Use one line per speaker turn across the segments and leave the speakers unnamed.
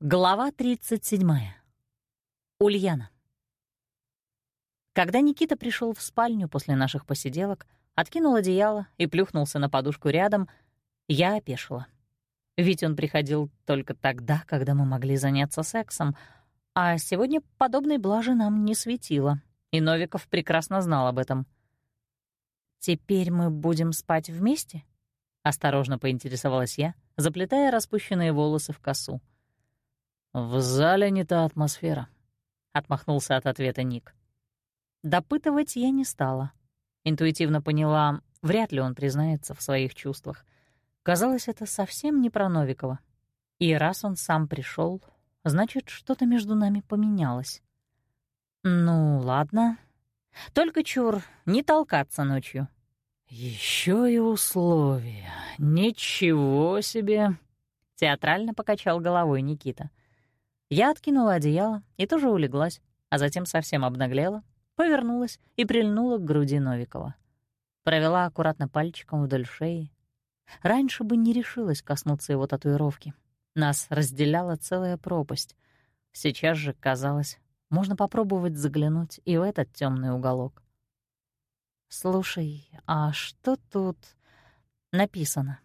Глава 37. Ульяна. Когда Никита пришел в спальню после наших посиделок, откинул одеяло и плюхнулся на подушку рядом, я опешила. Ведь он приходил только тогда, когда мы могли заняться сексом, а сегодня подобной блажи нам не светило, и Новиков прекрасно знал об этом. «Теперь мы будем спать вместе?» — осторожно поинтересовалась я, заплетая распущенные волосы в косу. — «В зале не та атмосфера», — отмахнулся от ответа Ник. Допытывать я не стала. Интуитивно поняла, вряд ли он признается в своих чувствах. Казалось, это совсем не про Новикова. И раз он сам пришел, значит, что-то между нами поменялось. Ну, ладно. Только чур, не толкаться ночью.
Еще и условия. Ничего себе!»
Театрально покачал головой Никита. Я откинула одеяло и тоже улеглась, а затем совсем обнаглела, повернулась и прильнула к груди Новикова. Провела аккуратно пальчиком вдоль шеи. Раньше бы не решилась коснуться его татуировки. Нас разделяла целая пропасть. Сейчас же, казалось, можно попробовать заглянуть и в этот темный уголок. «Слушай, а что тут написано?»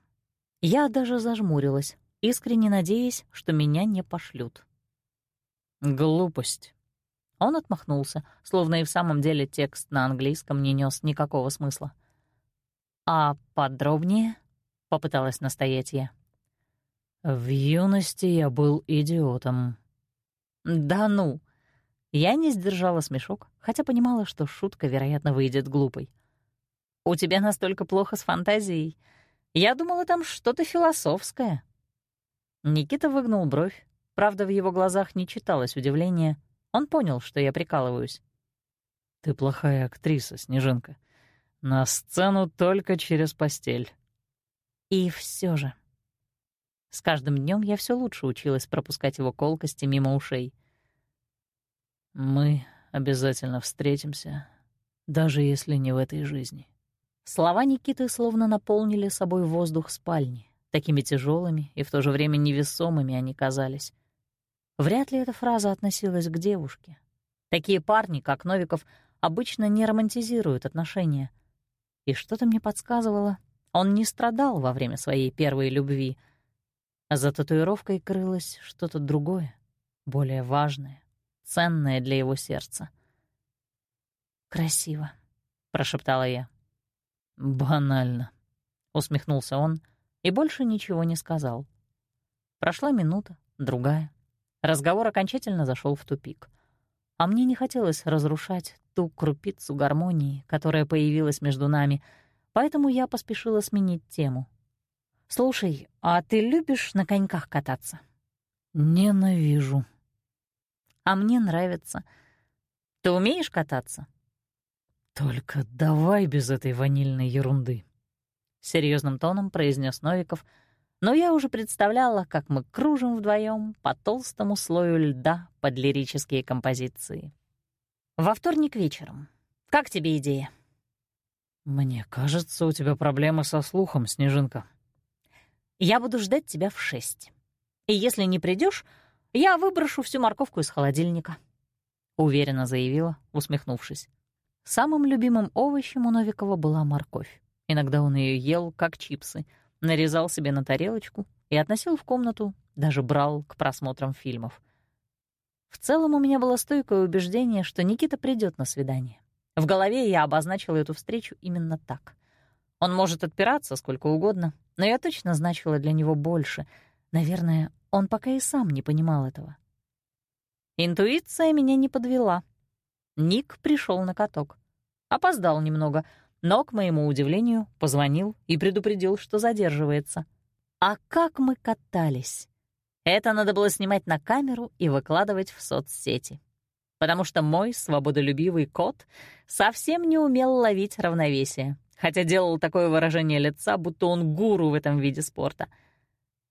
Я даже зажмурилась, искренне надеясь, что меня не пошлют.
«Глупость».
Он отмахнулся, словно и в самом деле текст на английском не нес никакого смысла. «А подробнее?» — попыталась настоять я.
«В юности я был идиотом».
«Да ну!» Я не сдержала смешок, хотя понимала, что шутка, вероятно, выйдет глупой. «У тебя настолько плохо с фантазией. Я думала, там что-то философское». Никита выгнул бровь, Правда, в его глазах не читалось удивления. Он понял, что я прикалываюсь.
«Ты плохая актриса, Снежинка. На сцену только через постель».
И все же. С каждым днем я все лучше училась пропускать его колкости мимо ушей.
«Мы обязательно встретимся, даже если не в этой жизни».
Слова Никиты словно наполнили собой воздух спальни. Такими тяжелыми и в то же время невесомыми они казались. Вряд ли эта фраза относилась к девушке. Такие парни, как Новиков, обычно не романтизируют отношения. И что-то мне подсказывало, он не страдал во время своей первой любви. За татуировкой крылось что-то другое, более важное, ценное для его сердца. «Красиво», — прошептала я.
«Банально», — усмехнулся он и больше ничего не сказал.
Прошла минута, другая — Разговор окончательно зашел в тупик. А мне не хотелось разрушать ту крупицу гармонии, которая появилась между нами, поэтому я поспешила сменить тему. «Слушай, а ты любишь на коньках кататься?»
«Ненавижу».
«А мне нравится. Ты умеешь кататься?»
«Только давай без этой ванильной ерунды», — серьезным тоном произнес Новиков — но я уже представляла, как мы кружим вдвоем по толстому слою льда под лирические композиции.
Во вторник вечером. Как тебе идея?
Мне кажется, у тебя проблемы со слухом, Снежинка.
Я буду ждать тебя в шесть. И если не придешь, я выброшу всю морковку из холодильника. Уверенно заявила, усмехнувшись. Самым любимым овощем у Новикова была морковь. Иногда он ее ел, как чипсы — нарезал себе на тарелочку и относил в комнату, даже брал к просмотрам фильмов. В целом у меня было стойкое убеждение, что Никита придет на свидание. В голове я обозначила эту встречу именно так. Он может отпираться сколько угодно, но я точно значила для него больше. Наверное, он пока и сам не понимал этого. Интуиция меня не подвела. Ник пришел на каток. Опоздал немного — но, к моему удивлению, позвонил и предупредил, что задерживается. А как мы катались! Это надо было снимать на камеру и выкладывать в соцсети. Потому что мой свободолюбивый кот совсем не умел ловить равновесие, хотя делал такое выражение лица, будто он гуру в этом виде спорта.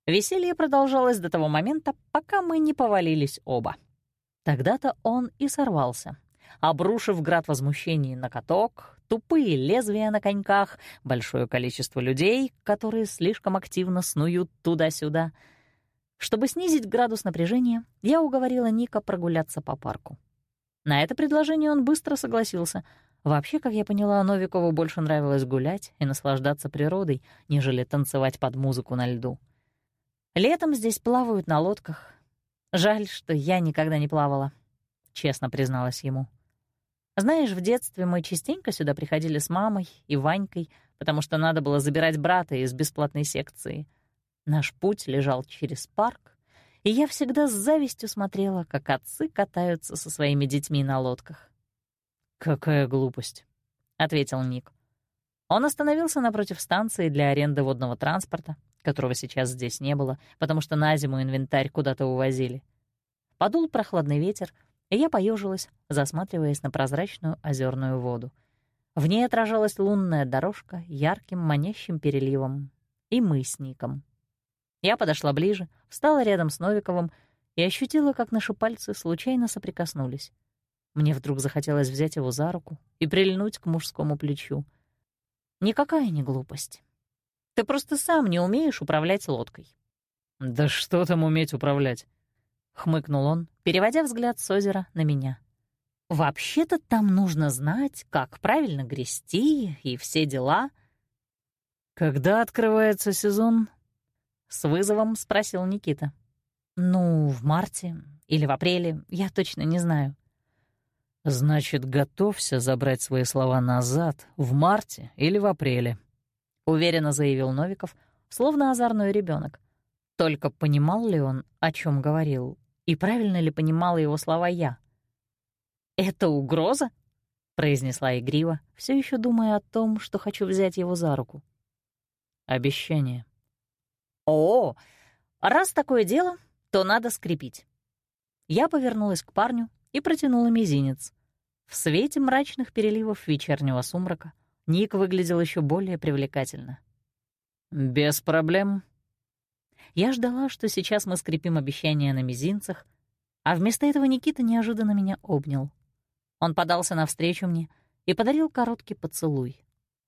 Веселье продолжалось до того момента, пока мы не повалились оба. Тогда-то он и сорвался, обрушив град возмущений на каток, тупые лезвия на коньках, большое количество людей, которые слишком активно снуют туда-сюда. Чтобы снизить градус напряжения, я уговорила Ника прогуляться по парку. На это предложение он быстро согласился. Вообще, как я поняла, Новикову больше нравилось гулять и наслаждаться природой, нежели танцевать под музыку на льду. Летом здесь плавают на лодках. Жаль, что я никогда не плавала, — честно призналась ему. Знаешь, в детстве мы частенько сюда приходили с мамой и Ванькой, потому что надо было забирать брата из бесплатной секции — Наш путь лежал через парк, и я всегда с завистью смотрела, как отцы катаются со своими детьми на лодках.
«Какая глупость», — ответил Ник.
Он остановился напротив станции для аренды водного транспорта, которого сейчас здесь не было, потому что на зиму инвентарь куда-то увозили. Подул прохладный ветер, я поежилась, засматриваясь на прозрачную озерную воду. В ней отражалась лунная дорожка ярким манящим переливом. И мы с Ником. Я подошла ближе, встала рядом с Новиковым и ощутила, как наши пальцы случайно соприкоснулись. Мне вдруг захотелось взять его за руку и прильнуть к мужскому плечу. Никакая не глупость. Ты просто сам не умеешь управлять лодкой.
«Да что там уметь управлять?»
— хмыкнул он, переводя взгляд с озера на меня. «Вообще-то там нужно знать, как правильно грести и все дела».
«Когда открывается сезон?»
С вызовом спросил Никита. «Ну, в марте или в апреле, я точно не знаю».
«Значит, готовься забрать свои слова назад в марте или в апреле», — уверенно заявил Новиков, словно озорной ребенок. Только понимал ли он, о чем говорил, и правильно ли понимала его слова я?
«Это угроза?» — произнесла игриво, все еще думая о том, что хочу взять его за руку.
«Обещание»,
«О, раз такое дело, то надо скрепить». Я повернулась к парню и протянула мизинец. В свете мрачных переливов вечернего сумрака Ник выглядел еще более привлекательно.
«Без проблем».
Я ждала, что сейчас мы скрепим обещание на мизинцах, а вместо этого Никита неожиданно меня обнял. Он подался навстречу мне и подарил короткий поцелуй.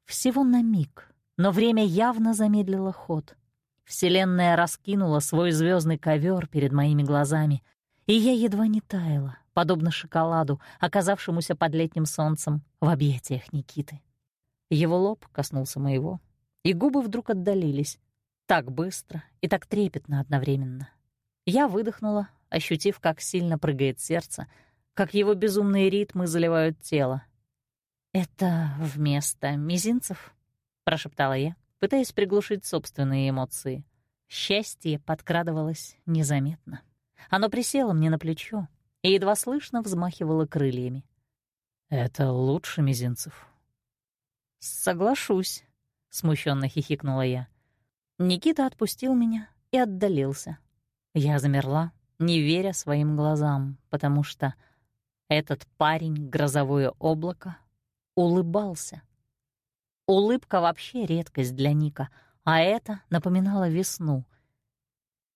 Всего на миг, но время явно замедлило ход. Вселенная раскинула свой звездный ковер перед моими глазами, и я едва не таяла, подобно шоколаду, оказавшемуся под летним солнцем в объятиях Никиты. Его лоб коснулся моего, и губы вдруг отдалились, так быстро и так трепетно одновременно. Я выдохнула, ощутив, как сильно прыгает сердце, как его безумные ритмы заливают тело. «Это вместо мизинцев?» — прошептала я, пытаясь приглушить собственные эмоции. Счастье подкрадывалось незаметно. Оно присело мне на плечо и едва слышно взмахивало крыльями.
«Это лучше мизинцев».
«Соглашусь», — смущенно хихикнула я. Никита отпустил меня и отдалился. Я замерла, не веря своим глазам, потому что этот парень, грозовое облако, улыбался. Улыбка вообще редкость для Ника, а это напоминало весну.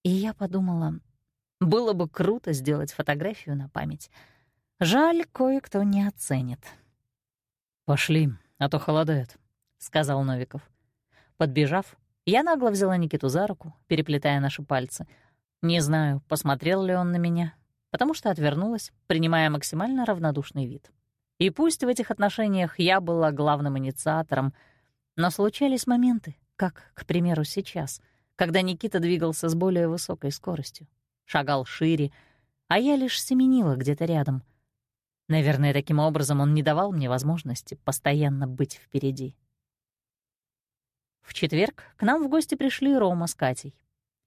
И я подумала, было бы круто сделать фотографию на память. Жаль, кое-кто не оценит.
«Пошли, а то холодает», — сказал Новиков.
Подбежав, я нагло взяла Никиту за руку, переплетая наши пальцы. Не знаю, посмотрел ли он на меня, потому что отвернулась, принимая максимально равнодушный вид. И пусть в этих отношениях я была главным инициатором, но случались моменты, как, к примеру, сейчас, когда Никита двигался с более высокой скоростью, шагал шире, а я лишь семенила где-то рядом. Наверное, таким образом он не давал мне возможности постоянно быть впереди. В четверг к нам в гости пришли Рома с Катей.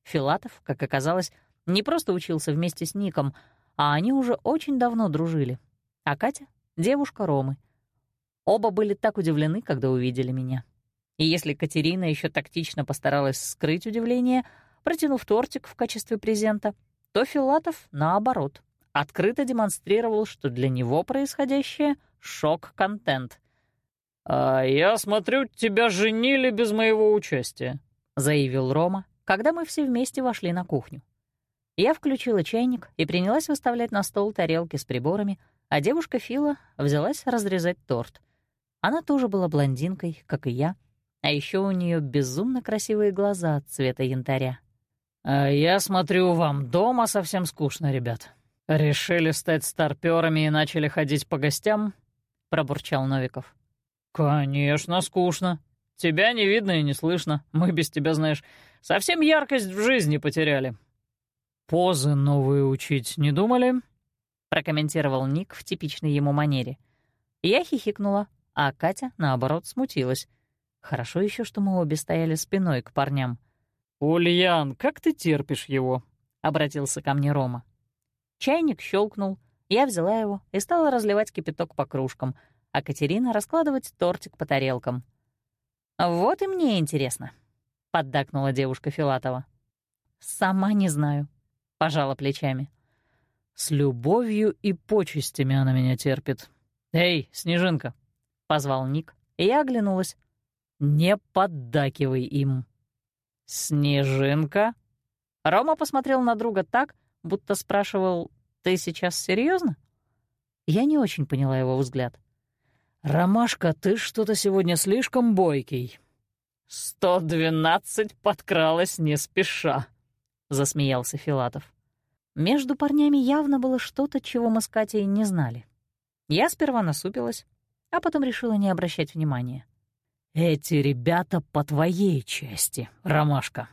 Филатов, как оказалось, не просто учился вместе с Ником, а они уже очень давно дружили. А Катя девушка Ромы. Оба были так удивлены, когда увидели меня. И если Катерина еще тактично постаралась скрыть удивление, протянув тортик в качестве презента, то Филатов, наоборот, открыто демонстрировал, что для него происходящее — шок-контент.
«А я смотрю, тебя женили без моего участия», —
заявил Рома, когда мы все вместе вошли на кухню. Я включила чайник и принялась выставлять на стол тарелки с приборами, а девушка Фила взялась разрезать торт. Она тоже была блондинкой, как и я, а еще у нее безумно красивые глаза цвета янтаря.
А я смотрю, вам дома совсем скучно, ребят. Решили стать старпёрами и начали ходить по гостям?» — пробурчал Новиков. «Конечно, скучно. Тебя не видно и не слышно. Мы без тебя, знаешь, совсем яркость в жизни потеряли». «Позы новые учить не думали?» — прокомментировал Ник в типичной ему манере. Я хихикнула, а Катя, наоборот, смутилась. Хорошо еще, что мы обе стояли спиной к парням. «Ульян, как ты терпишь его?» — обратился ко мне Рома. Чайник щелкнул, я взяла его и стала разливать кипяток по кружкам, а Катерина раскладывать тортик по тарелкам. «Вот и мне интересно», — поддакнула девушка Филатова. «Сама не знаю», — пожала плечами. «С любовью и почестями она меня терпит. Эй, Снежинка!» — позвал Ник, я оглянулась. «Не поддакивай им». «Снежинка?» Рома посмотрел на друга так, будто спрашивал, «Ты сейчас серьезно? Я не очень поняла его взгляд. «Ромашка, ты что-то сегодня слишком бойкий». «Сто двенадцать подкралась не спеша», — засмеялся Филатов. Между парнями явно было что-то, чего мы с Катей не знали. Я сперва насупилась, а потом решила не обращать внимания. «Эти ребята по твоей части, Ромашка».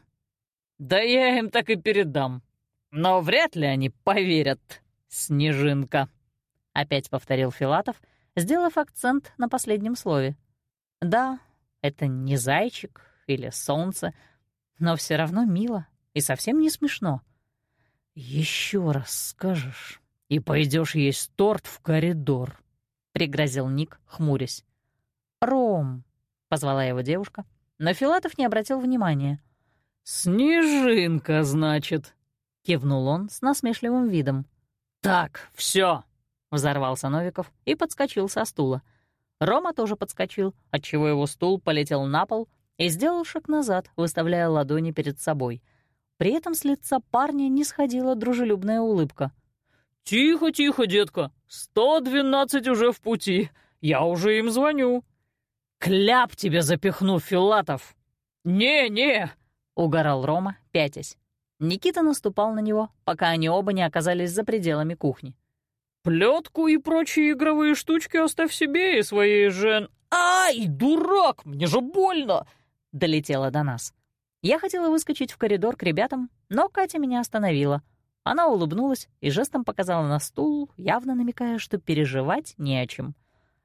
«Да я им так и передам. Но вряд ли они поверят, Снежинка», — опять повторил Филатов, сделав акцент на последнем слове. «Да, это не зайчик или солнце, но все равно мило и совсем не смешно. Еще раз скажешь, и пойдешь есть торт в коридор», — пригрозил Ник, хмурясь. «Ром», — позвала его девушка, но Филатов не обратил внимания. «Снежинка, значит», — кивнул он с насмешливым видом. «Так, все, взорвался Новиков и подскочил со стула. Рома тоже подскочил, отчего его стул полетел на пол и сделал шаг назад, выставляя ладони перед собой. При этом с лица парня не сходила дружелюбная улыбка. «Тихо, тихо, детка! Сто двенадцать уже в пути! Я уже им звоню!» «Кляп тебе запихну, Филатов!» «Не-не!» — угорал Рома, пятясь. Никита наступал на него, пока они оба не оказались за пределами кухни. «Плетку и прочие игровые штучки оставь себе и своей жен...» «Ай, дурак, мне же больно!» — долетело до нас. Я хотела выскочить в коридор к ребятам, но Катя меня остановила. Она улыбнулась и жестом показала на стул, явно намекая, что переживать не о чем.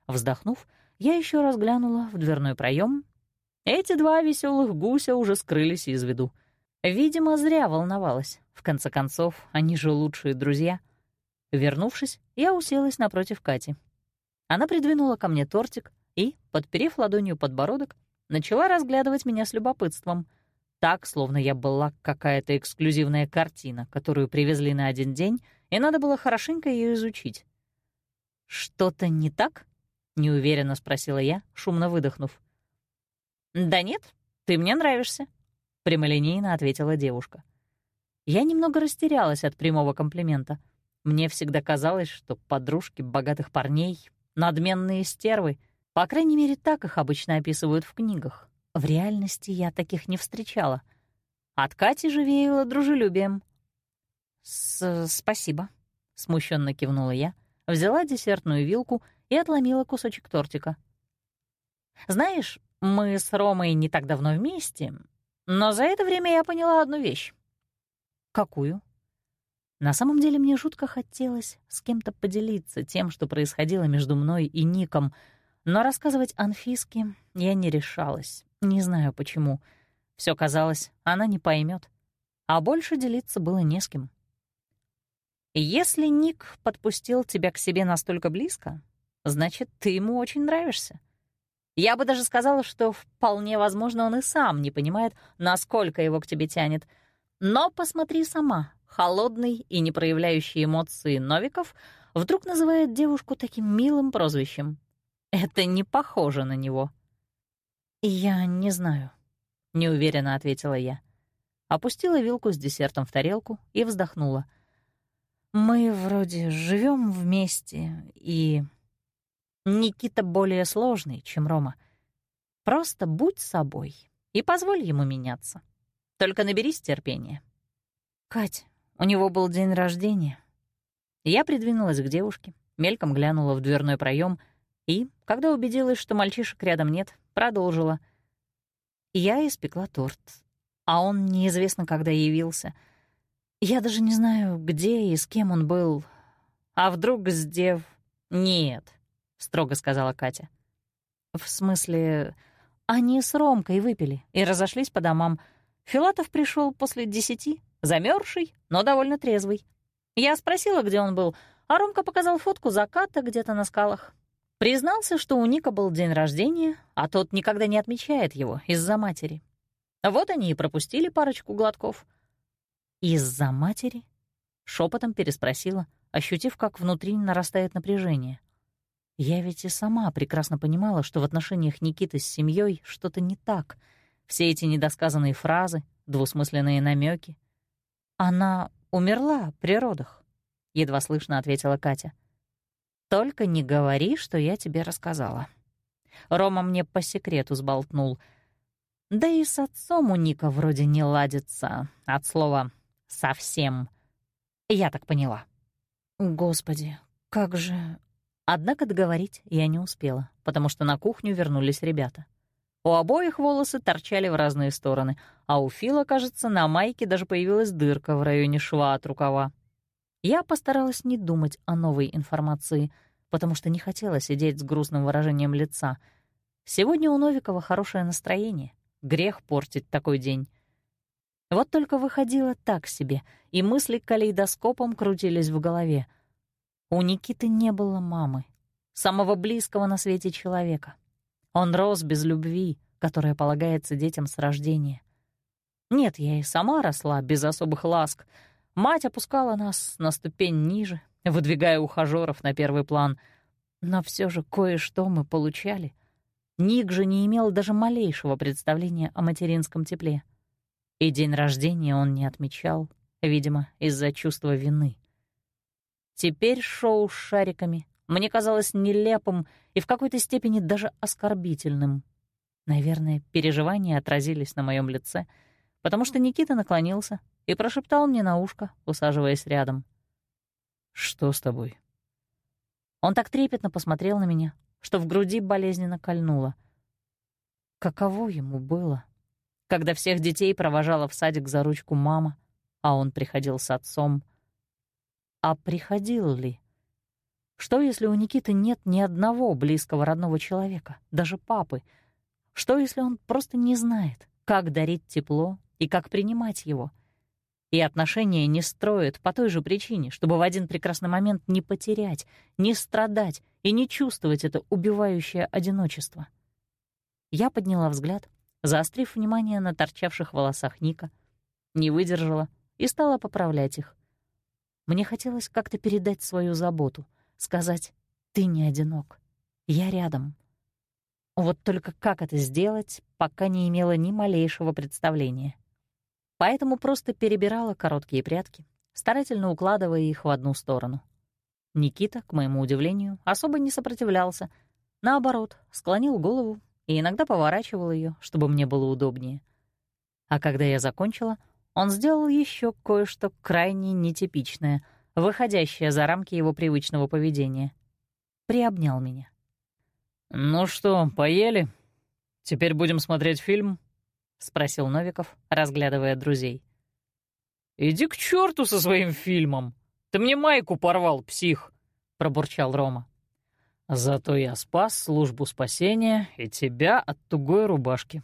Вздохнув, я еще раз глянула в дверной проем. Эти два веселых гуся уже скрылись из виду. Видимо, зря волновалась. В конце концов, они же лучшие друзья. Вернувшись, я уселась напротив Кати. Она придвинула ко мне тортик и, подперев ладонью подбородок, начала разглядывать меня с любопытством. Так, словно я была какая-то эксклюзивная картина, которую привезли на один день, и надо было хорошенько ее изучить. «Что-то не так?» — неуверенно спросила я, шумно выдохнув. «Да нет, ты мне нравишься», — прямолинейно ответила девушка. Я немного растерялась от прямого комплимента. Мне всегда казалось, что подружки богатых парней — надменные стервы. По крайней мере, так их обычно описывают в книгах. В реальности я таких не встречала. От Кати же веяло дружелюбием. С «Спасибо», — смущенно кивнула я, взяла десертную вилку и отломила кусочек тортика. «Знаешь, мы с Ромой не так давно вместе, но за это время я поняла одну вещь. Какую? На самом деле мне жутко хотелось с кем-то поделиться тем, что происходило между мной и Ником, но рассказывать Анфиске я не решалась. Не знаю почему. Все казалось, она не поймет, а больше делиться было не с кем. Если Ник подпустил тебя к себе настолько близко, значит, ты ему очень нравишься. Я бы даже сказала, что вполне возможно, он и сам не понимает, насколько его к тебе тянет. Но посмотри сама. Холодный и не проявляющий эмоции Новиков вдруг называет девушку таким милым прозвищем. Это не похоже на него. «Я не знаю», — неуверенно ответила я. Опустила вилку с десертом в тарелку и вздохнула. «Мы вроде живем вместе, и Никита более сложный, чем Рома. Просто будь собой и позволь ему меняться. Только наберись терпения.
«Кать, у него был день рождения». Я придвинулась к девушке, мельком глянула в дверной проем и, когда убедилась, что мальчишек рядом нет, продолжила. Я испекла торт, а он неизвестно, когда явился. Я даже не знаю, где и с кем он был. А вдруг с дев... «Нет», — строго сказала Катя. «В смысле, они с Ромкой выпили и разошлись по домам. Филатов пришел после десяти, замерзший, но довольно трезвый. Я спросила, где он был, а Ромка показал фотку заката где-то на скалах. Признался, что у Ника был день рождения, а тот никогда не отмечает его из-за матери. Вот они и пропустили парочку глотков. «Из-за матери?» — шепотом переспросила, ощутив, как внутри нарастает напряжение. Я ведь и сама прекрасно понимала, что в отношениях Никиты с семьей что-то не так. Все эти недосказанные фразы, двусмысленные намеки. Она умерла при родах, — едва слышно ответила Катя. Только не говори, что я тебе рассказала. Рома мне по секрету сболтнул. Да и с отцом у Ника вроде не ладится. От слова «совсем». Я так поняла. Господи, как же... Однако договорить я не успела, потому что на кухню вернулись ребята. У обоих волосы торчали в разные стороны, а у Фила, кажется, на майке даже появилась дырка в районе шва от рукава. Я постаралась не думать о новой информации, потому что не хотела сидеть с грустным выражением лица. Сегодня у Новикова хорошее настроение. Грех портить такой день. Вот только выходило так себе, и мысли калейдоскопом крутились в голове. У Никиты не было мамы, самого близкого на свете человека. Он рос без любви, которая полагается детям с рождения. Нет, я и сама росла без особых ласк — Мать опускала нас на ступень ниже, выдвигая ухажёров на первый план. Но все же кое-что мы получали. Ник же не имел даже малейшего представления о материнском тепле. И день рождения он не отмечал, видимо, из-за чувства вины. Теперь шоу с шариками мне казалось нелепым и в какой-то степени даже оскорбительным. Наверное, переживания отразились на моем лице, потому что Никита наклонился и прошептал мне на ушко, усаживаясь рядом. «Что с тобой?» Он так трепетно посмотрел на меня, что в груди болезненно кольнуло. Каково ему было, когда всех детей провожала в садик за ручку мама, а он приходил с отцом? А приходил ли? Что, если у Никиты нет ни одного близкого родного человека, даже папы? Что, если он просто не знает, как дарить тепло и как принимать его — и отношения не строят по той же причине, чтобы в один прекрасный момент не потерять, не страдать и не чувствовать это убивающее одиночество. Я подняла взгляд, заострив внимание на торчавших волосах Ника, не выдержала и стала поправлять их. Мне хотелось как-то передать свою заботу, сказать «ты не одинок, я рядом». Вот только как это сделать, пока не имела ни малейшего представления поэтому просто перебирала короткие прятки, старательно укладывая их в одну сторону. Никита, к моему удивлению, особо не сопротивлялся. Наоборот, склонил голову и иногда поворачивал ее, чтобы мне было удобнее. А когда я закончила, он сделал еще кое-что крайне нетипичное, выходящее за рамки его привычного поведения. Приобнял меня. «Ну что, поели? Теперь будем смотреть фильм?» — спросил Новиков, разглядывая друзей. «Иди к черту со своим фильмом! Ты мне майку порвал, псих!» — пробурчал Рома. «Зато я спас службу спасения и тебя от тугой рубашки».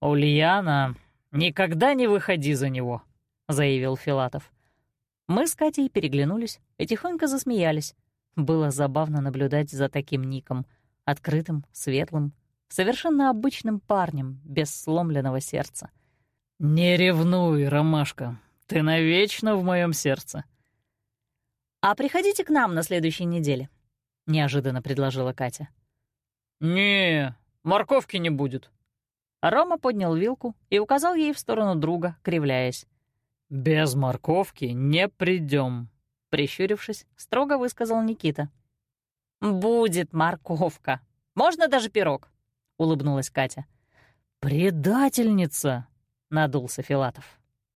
«Ульяна, никогда не выходи за него», — заявил Филатов. Мы с Катей переглянулись и тихонько засмеялись. Было забавно наблюдать за таким ником, открытым, светлым, совершенно обычным парнем, без сломленного сердца. «Не ревнуй, Ромашка, ты навечно в моем сердце». «А приходите к нам на следующей неделе», — неожиданно предложила Катя. «Не, морковки не будет». Рома поднял вилку и указал ей в сторону друга, кривляясь. «Без морковки не придем», — прищурившись, строго высказал Никита. «Будет морковка. Можно даже пирог улыбнулась Катя. «Предательница!» — надулся Филатов.